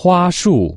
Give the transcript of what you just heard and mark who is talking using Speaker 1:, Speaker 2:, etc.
Speaker 1: 花束